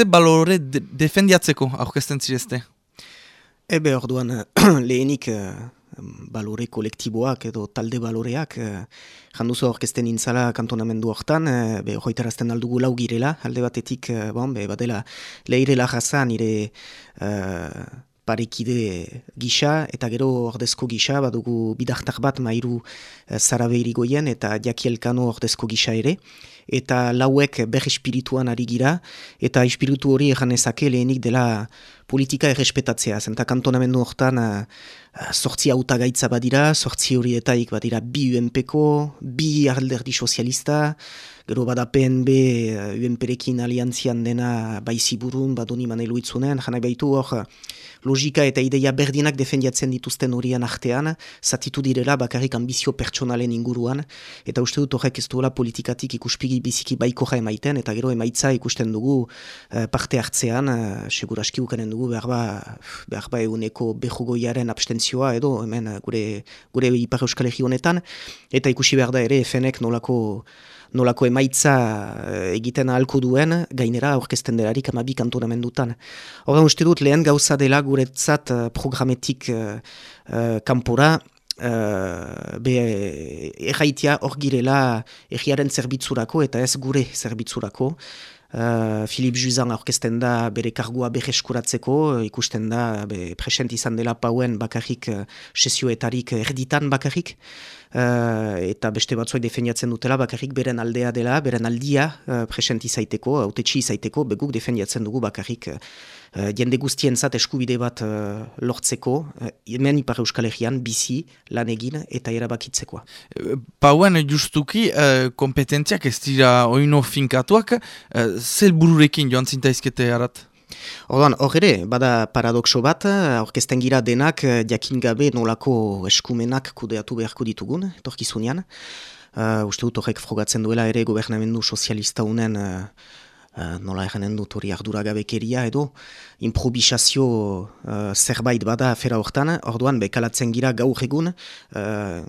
ze balore de defendiatzeko aurkezten zirezte? Ebe orduan lehenik uh, balore kolektiboak edo talde baloreak uh, janduzo orkesten intzala kantonamendu hortan, uh, be hoitarazten aldugu lau girela, alde batetik, uh, bon, be badela lehirela jazan nire parekide gisa, eta gero ordezko gisa, badugu bidaktak bat mairu uh, zarabe irigoien, eta jakielkano ordezko gisa ere, eta lauek ber espirituan ari gira, eta espiritu hori egan ezake lehenik dela politika errespetatzea, zenta kantonamendu hortan sortzi auta gaitza badira, sortzi horietaik badira bi UNP-ko, bi alderdi sozialista, gero bada PNB uh, UNP-rekin aliantzian dena baiziburun, badoni manelu itzunen, jana baitu hor, logika eta ideia berdinak defendiatzen dituzten horian artean, zatitu direla bakarrik ambizio pertsonalen inguruan, eta uste dut horrek ez duela politikatik ikuspigi biziki baikoja emaiten, eta gero emaitza ikusten dugu parte hartzean, uh, seguraski ukanen dugu behar ba, behar ba eguneko behugoiaren abstentzioa edo, hemen gure, gure ipar euskal honetan, eta ikusi behar da ere efenek nolako nolako emaitza eh, egiten ahalko duen, gainera aurkezten delarik amabi kantonamendutan. Horren uste dut lehen gauza dela guretzat uh, programetik uh, uh, kanpora, uh, be erraitia hor girela egiaren zerbitzurako eta ez gure zerbitzurako. Filip Juzan aurkezten da bere kargua berreskuratzeko, ikusten da be, present izan dela pauen bakarrik uh, sesioetarik erditan bakarrik. Uh, eta beste batzuak defendiatzen dutela bakarrik beren aldea dela, beren aldia uh, presenti zaiteko, autetxi zaiteko, beguk defendiatzen dugu bakarrik uh, jende guztien zat eskubide bat lortzeko, hemen ipar euskal egian, bizi, lan egin eta erabakitzekoa. Pauen justuki, kompetentziak ez dira oino finkatuak, zel bururekin joan zintaizkete harat? Orduan, hor ere, bada paradoxo bat, aurkezten gira denak eh, jakin gabe nolako eskumenak kudeatu beharko ditugun, etorkizunean. Uh, uste dut horrek frogatzen duela ere gobernamendu sozialista unen uh, nola eganen dut hori arduragabekeria edo improvisazio uh, zerbait bada afera hortan, orduan bekalatzen gira gaur egun uh,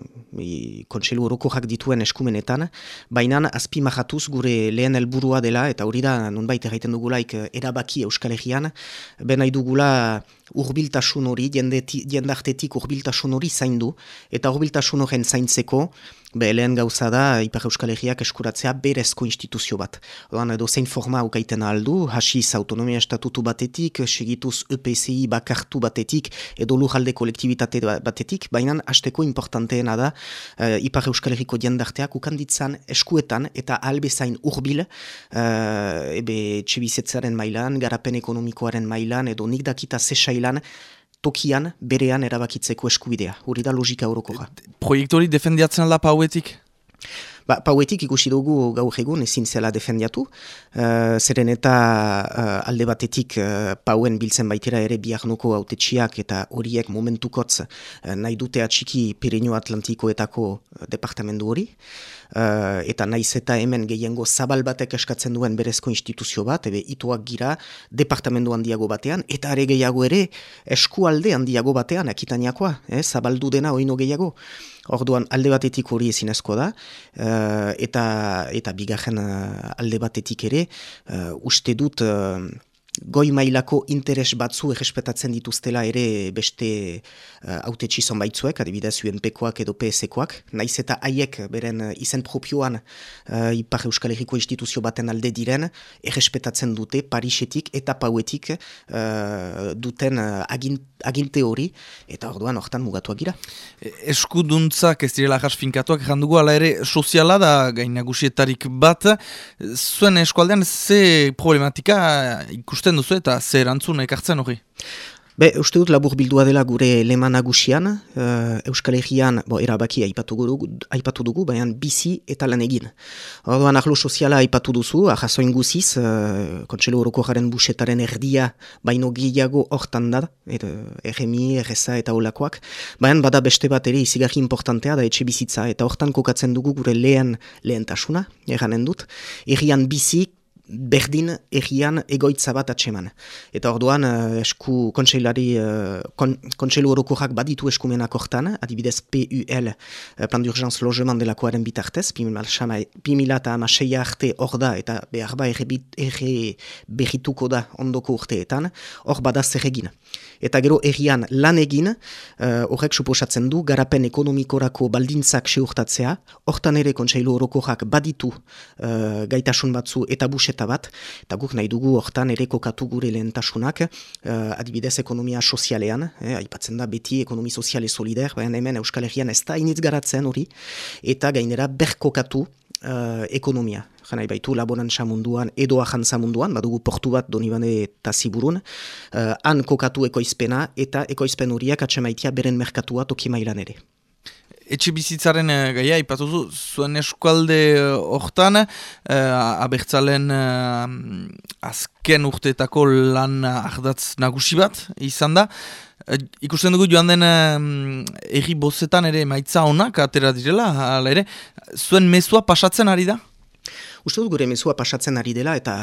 kontselu horoko dituen eskumenetan, baina azpi mahatuz gure lehen helburua dela, eta hori da nunbait erraiten dugulaik erabaki euskal egian, benai dugula urbiltasun hori, jendartetik urbiltasun hori zaindu, eta urbiltasun horren zaintzeko, Be, lehen gauza da, Ipar Euskal Herriak eskuratzea berezko instituzio bat. Odan, edo zein forma aukaiten aldu, hasiz autonomia estatutu batetik, segituz EPCI bakartu batetik, edo lujalde kolektibitate ba-, batetik, baina hasteko importanteena da, uh, Ipar Euskal Herriko jendarteak ukanditzan eskuetan eta albezain urbil, uh, ebe txibizetzaren mailan, garapen ekonomikoaren mailan, edo nik dakita zesailan, tokian berean erabakitzeko eskubidea. Hori da logika eurokoa. Proiektori defendiatzen alda pauetik? Ba, pauetik ikusi dugu gaur egun ezin zela defendiatu. Uh, zeren eta uh, alde batetik uh, pauen biltzen baitera ere biarnoko autetxiak eta horiek momentukotz uh, nahi dute atxiki Pirineo Atlantikoetako departamendu hori. Uh, eta naiz eta hemen gehiengo zabal batek eskatzen duen berezko instituzio bat, ebe ituak gira departamendu handiago batean, eta are gehiago ere eskualde handiago batean, akitaniakoa, eh, zabaldu dena oino gehiago. Orduan alde batetik hori ezinezko da, uh, eta, eta bigarren uh, alde batetik ere, uh, uste dut goi mailako interes batzu errespetatzen dituztela ere beste uh, autetxi zonbaitzuek, adibidez UNP-koak edo PS-koak, naiz eta haiek beren uh, izen propioan uh, Ipar Euskal Herriko instituzio baten alde diren, errespetatzen dute Parisetik eta Pauetik uh, duten uh, aginte hori, eta orduan hortan mugatuak gira. E, eskuduntzak ez direla jas finkatuak, jandugu ala ere soziala da gainagusietarik bat, zuen eskualdean ze problematika ikus ikusten duzu eta zer antzun ekartzen hori? Be, uste dut labur bildua dela gure lema nagusian, uh, Euskal Herrian, bo, erabaki aipatu dugu, baina bizi eta lan egin. Orduan ahlo soziala aipatu duzu, ahazoin guziz, uh, kontselo horoko jaren busetaren erdia, baino gehiago hortan da, er, erremi, erreza eta olakoak, baina bada beste bat ere izigarri importantea da etxe bizitza, eta hortan kokatzen dugu gure lehen lehentasuna, erranen dut, errian bizi, berdin egian egoitza bat atseman. Eta orduan esku kontseilari, kon, kontseilu orokoak baditu eskumenak hortan, adibidez PUL, Plan d'Urgence Logement delakoaren bitartez, 2000 eta amaseia arte hor da, eta behar ba erre behituko da ondoko urteetan, hor bada zer. Eta gero errian lan egin, horrek suposatzen du, garapen ekonomikorako baldintzak seurtatzea, hortan ere kontseilu orokoak baditu gaitasun batzu eta buseta bat, eta guk nahi dugu hortan ere kokatu gure lehentasunak, uh, adibidez ekonomia sozialean, eh, aipatzen da beti ekonomi soziale solider, baina hemen Euskal Herrian ez da initz garatzen hori, eta gainera berkokatu uh, ekonomia. Janai baitu laborantza munduan edo ahantza munduan, badugu portu bat donibane eta ziburun, uh, han kokatu ekoizpena eta ekoizpen horiak atxemaitia beren merkatua toki mailan ere etxe bizitzaren uh, gaia, ipatuzu, zuen eskualde uh, hortan, uh, abertzalen azken urteetako lan ahdatz nagusi bat, izan da. ikusten dugu joan den erri bozetan ere maitza honak atera direla, ala ere, zuen mezua pasatzen ari da? Uste dut gure mezua pasatzen ari dela eta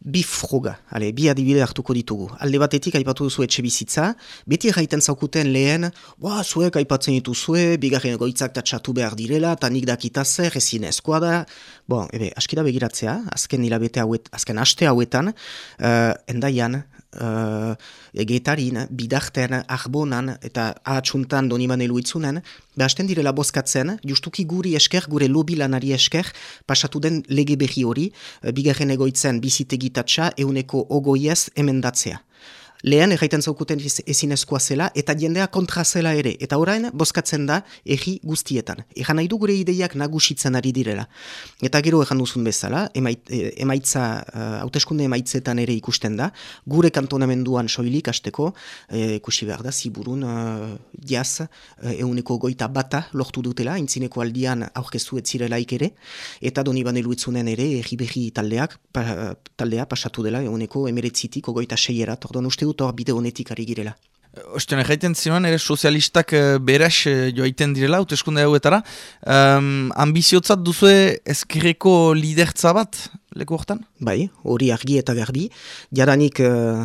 bi froga, ale, bi adibide hartuko ditugu. Alde batetik aipatu duzu etxe bizitza, beti gaiten zaukuten lehen, boa, zuek aipatzen ditu zue, bigarren egoitzak tatxatu behar direla, eta nik dakita zer, ezin ezkoa da. Bon, ebe, askida begiratzea, azken hilabete hauet, azken aste hauetan, uh, endaian, uh, egetarin, bidarten, arbonan eta ahatsuntan doniman eluitzunen, behasten direla bozkatzen, justuki guri esker, gure lobi lanari esker, pasatu den lege behi hori, uh, bigarren egoitzen bizitegitatxa, euneko ogoiez emendatzea lehen erraiten zaukuten ezinezkoa zela, eta jendea kontra zela ere, eta orain bozkatzen da egi guztietan. Egan nahi du gure ideiak nagusitzen ari direla. Eta gero egan duzun bezala, emait, e, emaitza, uh, hauteskunde emaitzetan ere ikusten da, gure kantonamenduan soilik asteko, e, ikusi behar da, ziburun, uh, jaz, euneko goita bata lortu dutela, intzineko aldian aurkeztu etzirelaik ere, eta doni baneluetzunen ere, egi behi taldeak, pa, taldea pasatu dela, euneko emeretzitik, ogoita seierat, ordon uste dut hor bide honetik ari girela. Osten, egiten zinuan, ere sozialistak uh, beraz uh, joaiten direla, uteskunde hauetara. Um, ambiziotzat duzue ezkerreko lidertza bat, leku hortan? Bai, hori argi eta garbi. Jadanik uh,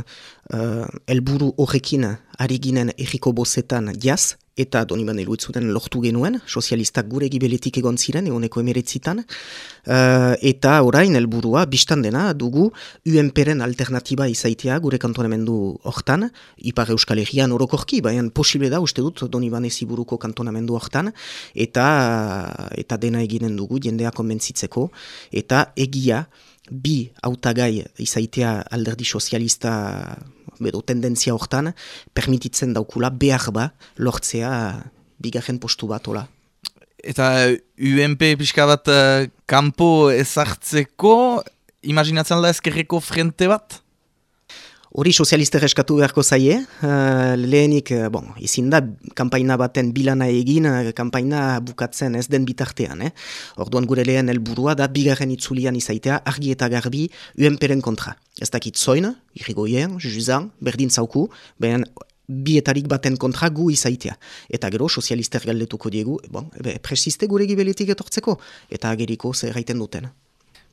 uh, elburu horrekin ari ginen erriko bozetan jaz, eta doniban eluitzuten lortu genuen, sozialistak gure gibeletik egon ziren, egoneko emeretzitan, uh, eta orain helburua biztan dena dugu UNP-ren alternatiba izaitea gure kantonamendu hortan, Ipar Euskal Herrian orokorki, baina posible da, uste dut, doniban eziburuko kantonamendu hortan, eta, eta dena eginen dugu, jendea konbentzitzeko, eta egia, bi autagai izaitea alderdi sozialista edo tendentzia hortan, permititzen daukula behar ba lortzea bigarren postu bat, hola. Eta UNP pixka bat uh, kanpo ezartzeko, imaginatzen da ezkerreko frente bat? Hori sozialister eskatu beharko zaie, uh, lehenik, uh, bon, izin da, kampaina baten bilana egin, uh, kampaina bukatzen ez den bitartean. Eh? Orduan gure lehen helburua da, bigarren itzulian izaitea, argi eta garbi, UNP-ren kontra. Ez dakit zoin, irrigoien, juzan, berdin zauku, behan bietarik baten kontra gu izaitea. Eta gero, sozialister galdetuko diegu, bon, ebe, presiste gure gibeletik etortzeko, eta ageriko zer gaiten duten.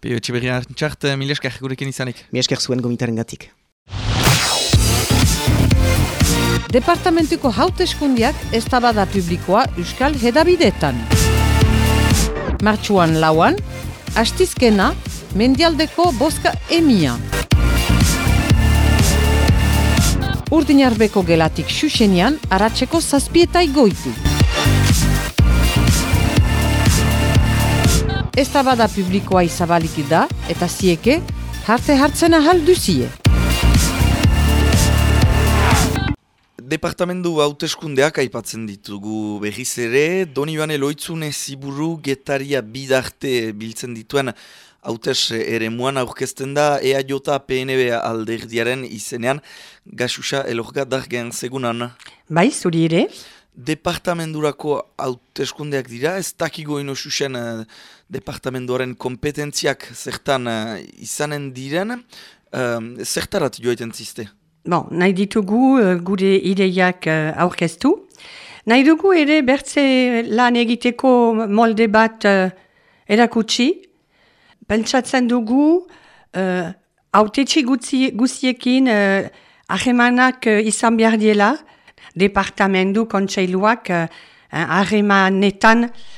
Pio, txiberrian txart, mileskar gurekin izanik. Mileskar zuen gomitaren gatik. Departamentuko hauteskundiak ez bada publikoa Euskal Hedabidetan. Martxuan lauan, hastizkena, mendialdeko boska emia. Urdinarbeko gelatik xuxenian, aratzeko zazpietai goiti. Ez bada publikoa izabalik da, eta zieke, harte hartzen ahal duzie. Departamendu hauteskundeak aipatzen ditugu berriz ere, doni bane loitzune ziburu getaria bidarte biltzen dituen hautes ere muan aurkezten da EAJ PNB alderdiaren izenean gasusa elorga dargen segunan. Bai, zuri ere? Departamendurako hauteskundeak dira, ez dakigo ino susen uh, departamenduaren kompetentziak zertan uh, izanen diren, uh, zertarat joaiten ziste? Bon, nahi ditugu uh, gure ideiak uh, aurkeztu. Nahi dugu ere bertze lan egiteko molde bat uh, erakutsi. Pentsatzen dugu uh, autetxi guziekin uh, ahemanak uh, izan behar diela, departamendu kontseiluak ahemanetan uh,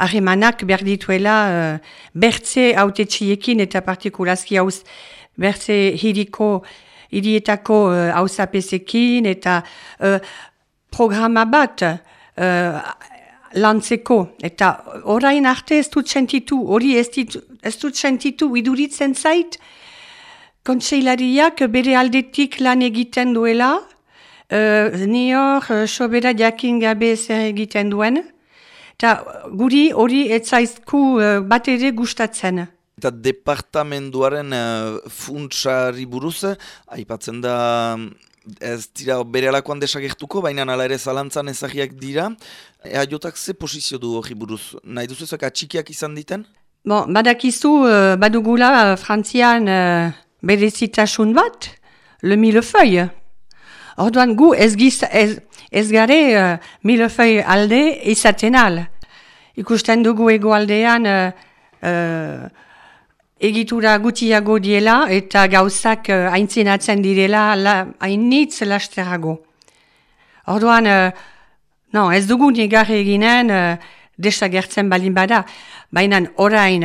ahemanak behar dituela uh, bertze autetxiekin eta partikulazki hauz bertze hiriko hirietako uh, eta uh, programa bat uh, lantzeko. Eta orain arte ez dut sentitu, hori ez, ez dut sentitu, iduritzen zait, kontseilariak bere aldetik lan egiten duela, uh, ni hor, uh, sobera jakin gabe zer egiten duen, eta guri hori ez zaizku uh, bat ere gustatzen. Eta departamenduaren uh, funtsari buruz, aipatzen da ez dira bere alakoan desagertuko, baina ala ere zalantzan ezagiak dira. Ea jotak ze posizio du hori buruz? Nahi duzu ezak atxikiak izan diten? Bon, badakizu, uh, badugula uh, frantzian uh, berezitasun bat, le millefeuille. Orduan gu ez, giz, ez, ez gare uh, millefeuille alde izaten al. Ikusten dugu ego aldean egitura gutiago diela eta gauzak uh, aintzinatzen direla la, lasterago. Orduan, uh, no, ez dugu negar eginen uh, desagertzen balin bada, baina orain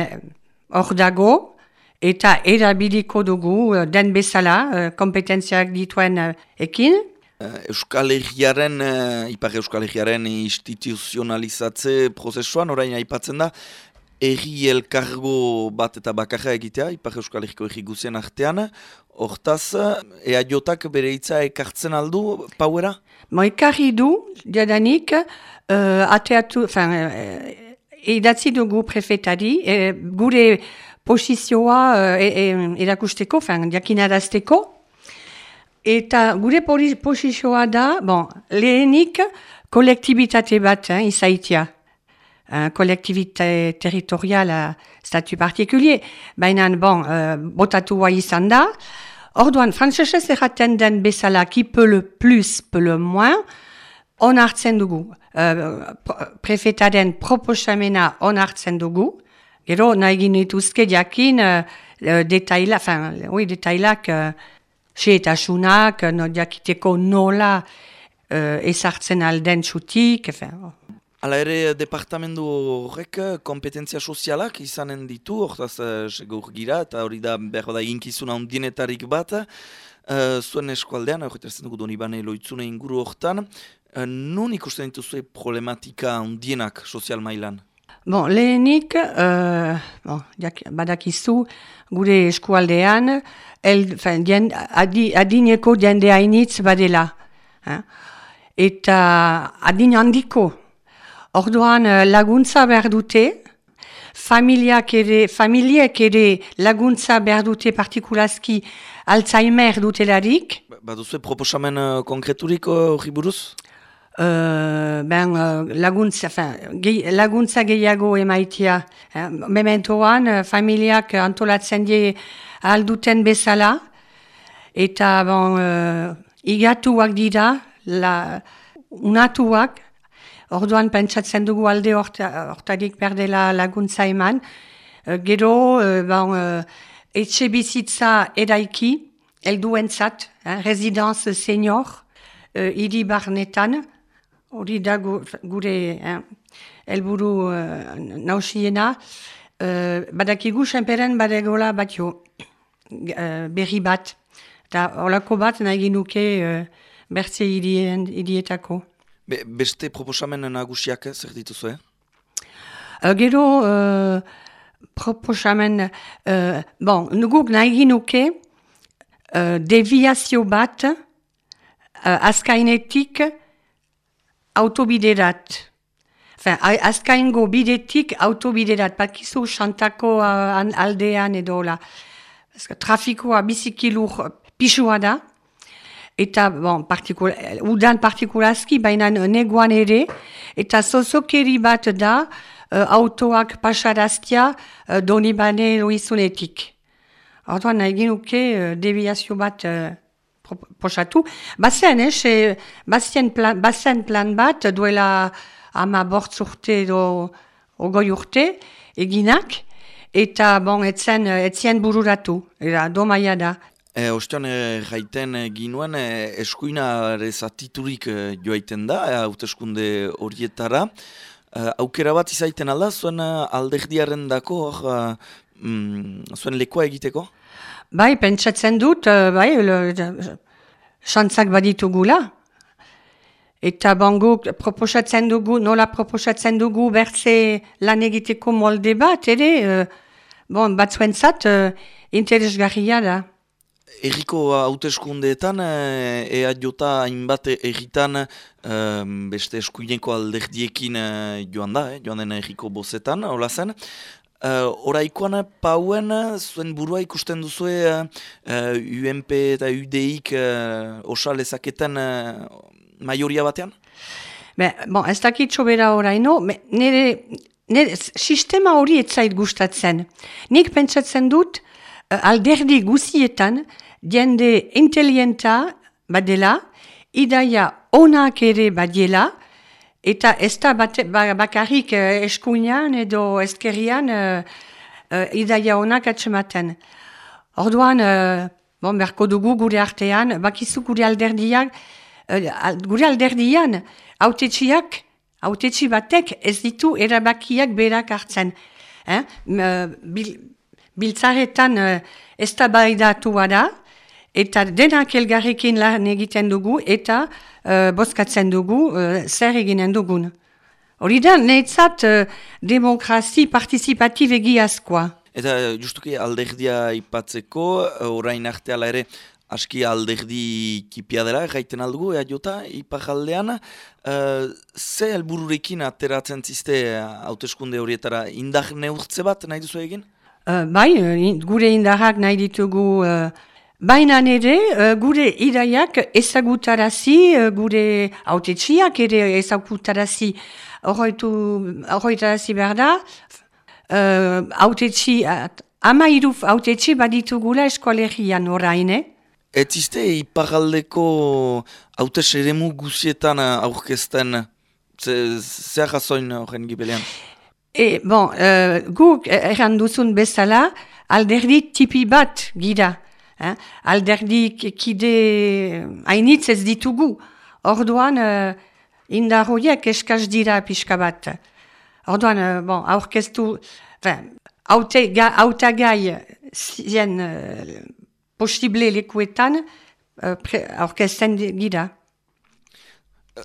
hor dago eta erabiliko dugu uh, den bezala uh, kompetentziak dituen uh, ekin. Euskal Herriaren, uh, Ipar Euskal Herriaren instituzionalizatze prozesuan, orain aipatzen da, erri elkargo bat eta bakarra egitea, Ipar Euskal Herriko erri guzien artean, hortaz, ea jotak bere hitza ekartzen aldu, pauera? Mo ekarri du, jadanik, uh, ateatu, fin, uh, idatzi dugu prefetari, uh, gure posizioa uh, e, erakusteko, fin, diakinarazteko, eta gure posizioa da, bon, lehenik, kolektibitate bat, hein, izaitia, collectivité territoriale à statut particulier. Baina, bon, uh, botatua izan. Orduan, frantzesez erraten den bezala qui peut le plus, peut le moins, on hartzen dugu. Uh, prefetaren proposamena on hartzen dugu. Gero, nahi ginituzke jakin uh, uh, detaila, enfin, oui, detailak, uh, xeetasunak, no, jakiteko nola uh, ezartzen alden txutik, enfin, Hala ere, departamendu horrek kompetentzia sozialak izanen ditu, hortaz uh, segur gira, eta hori da behar da inkizuna ondienetarik bat. Uh, zuen eskualdean, hori dugu doni bane loitzune inguru hortan, uh, nun ikusten dituzue problematika ondienak sozial mailan? Bon, lehenik, uh, bon, jak, badakizu, gure eskualdean, el, fin, dien, adi, adineko diende hainitz badela. Eh? Eta adin handiko, Orduan eh, laguntza behar dute, familiak ere, familiek ere laguntza behar dute partikulazki Alzheimer dutelarik. Ba, ba duzu proposamen uh, konkreturik eh, hori buruz? Uh, ben, uh, laguntza, fin, ge, laguntza gehiago emaitia. Eh, mementoan, uh, familiak antolatzen die alduten bezala. Eta bon, uh, igatuak dira, la, unatuak, Orduan pentsatzen dugu alde hortarik berdela laguntza eman. Uh, gero, uh, bon, uh, etxe bizitza eraiki, elduen zat, eh, residence senior, uh, idi barnetan, hori da gu, gure eh, nausiena. Uh, badakigu senperen badegola bat jo, berri bat, eta holako bat nahi ginuke uh, bertze idietako. Be, beste proposamen nagusiak zer dituzu, eh? Uh, gero, uh, proposamen, uh, bon, nuguk nahi ginuke, uh, deviazio bat, uh, azkainetik, autobiderat. Enfin, azkaingo bidetik, autobiderat. Pakizu, xantako uh, aldean edo, la. Trafikoa bizikilur pixua da eta bon, partikula, udan partikulazki, baina neguan ere, eta zozokeri bat da uh, autoak pasaraztia uh, doni bane loizunetik. Hortuan nahi genuke uh, deviazio bat uh, posatu. Bazen, eh, bazen, plan, bazen plan bat duela ama bortz urte edo ogoi urte eginak, eta bon, etzen, etzien bururatu, era, domaia da. E, Ostean e, jaiten e, ginuen e, eskuinare zatiturik e, joaiten da, e, hauteskunde horietara. E, aukera bat izaiten alda, zuen e, alderdiaren dako, e, mm, zuen lekoa egiteko? Bai, pentsatzen dut, e, bai, xantzak baditugula. Eta bango proposatzen dugu, nola proposatzen dugu bertze lan egiteko molde bat, ere, uh, bon, batzuen zat, uh, interesgarria da. Erriko hauteskundeetan, uh, ea jota hainbat erritan beste eskuineko alderdiekin uh, joan da, eh, joan den erriko bozetan, hola zen. Uh, Oraikoan pauen zuen burua ikusten duzu uh, UMP eta UDIk uh, osal ezaketan maioria batean? Be, bon, ez dakit sobera oraino, nire, nire sistema hori etzait gustatzen. Nik pentsatzen dut uh, alderdi guzietan jende intelienta badela, idaia onak ere badiela, eta ez da ba, bakarrik uh, eskuinan edo eskerrian uh, uh, idaia onak atxematen. Orduan, uh, bon, berko dugu gure artean, bakizu gure alderdiak, Eh, gure alderdian, autetxiak, autetxi batek ez ditu erabakiak berak hartzen. Eh? Bil, biltzaretan uh, ez da da, eta denak elgarrekin lan egiten dugu, eta uh, bozkatzen dugu uh, zer eginen dugun. Hori da, netzat uh, demokrazi participativ egiazkoa. Eta justuki alderdia ipatzeko, orain arteala ere, aski alderdi kipia dela, gaiten aldugu, ea jota, ipajaldean, uh, ze helbururekin ateratzen ziste hauteskunde horietara, indar neurtze bat nahi duzu egin? Uh, bai, gure indarrak nahi ditugu, uh, baina nire, uh, gure iraiak ezagutarazi, uh, gure autetxiak ere ezagutarazi, horretarazi behar da, uh, autetxi, ama iruf autetxi baditugula eskualerian orain, eh? Ez izte iparaldeko haute seremu guzietan aurkezten zer jazoin horren gibelean? E, bon, uh, guk erran duzun bezala alderdi tipi bat gira. Eh? Alderdi kide hainitz ez ditugu. Orduan uh, indarroiek eskaz dira pixka bat. Orduan, uh, bon, aurkeztu, haute gai zien posible lekuetan uh, aurkezten gira.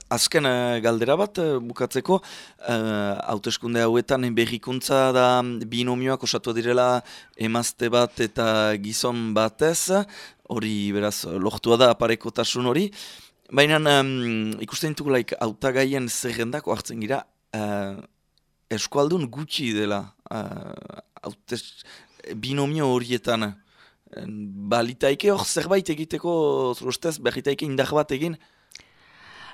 Azken uh, galdera bat uh, bukatzeko, uh, hauteskunde hauetan berrikuntza da binomioak osatu direla emazte bat eta gizon batez, hori beraz lohtua da apareko tasun hori, baina um, ikusten ditugu laik autagaien zerrendako hartzen gira, uh, eskualdun gutxi dela uh, binomio horietan, balitaike hor zerbait egiteko zurustez berritaike indar bat egin?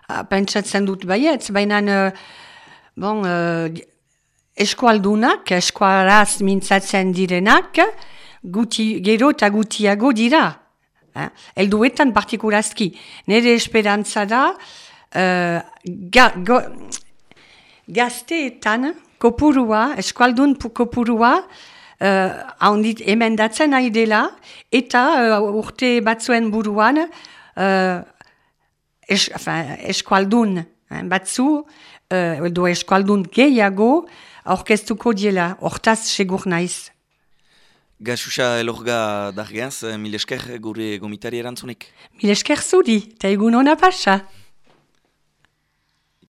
Pentsatzen dut baietz, baina uh, bon, uh, eskualdunak, eskualaz mintzatzen direnak, guti, gero eta gutiago dira. Eh? Elduetan partikulazki. Nere esperantza da, uh, ga, go, gazteetan kopurua, eskualdun kopurua, uh, handit emendatzen nahi dela, eta uh, urte batzuen buruan es, eskualdun batzu, uh, edo eskualdun gehiago, aurkeztuko diela, hortaz segur naiz. Gaxusa elorga dargeaz, mil esker gure gomitari erantzunik. Mil esker zuri, eta egun hona pasa.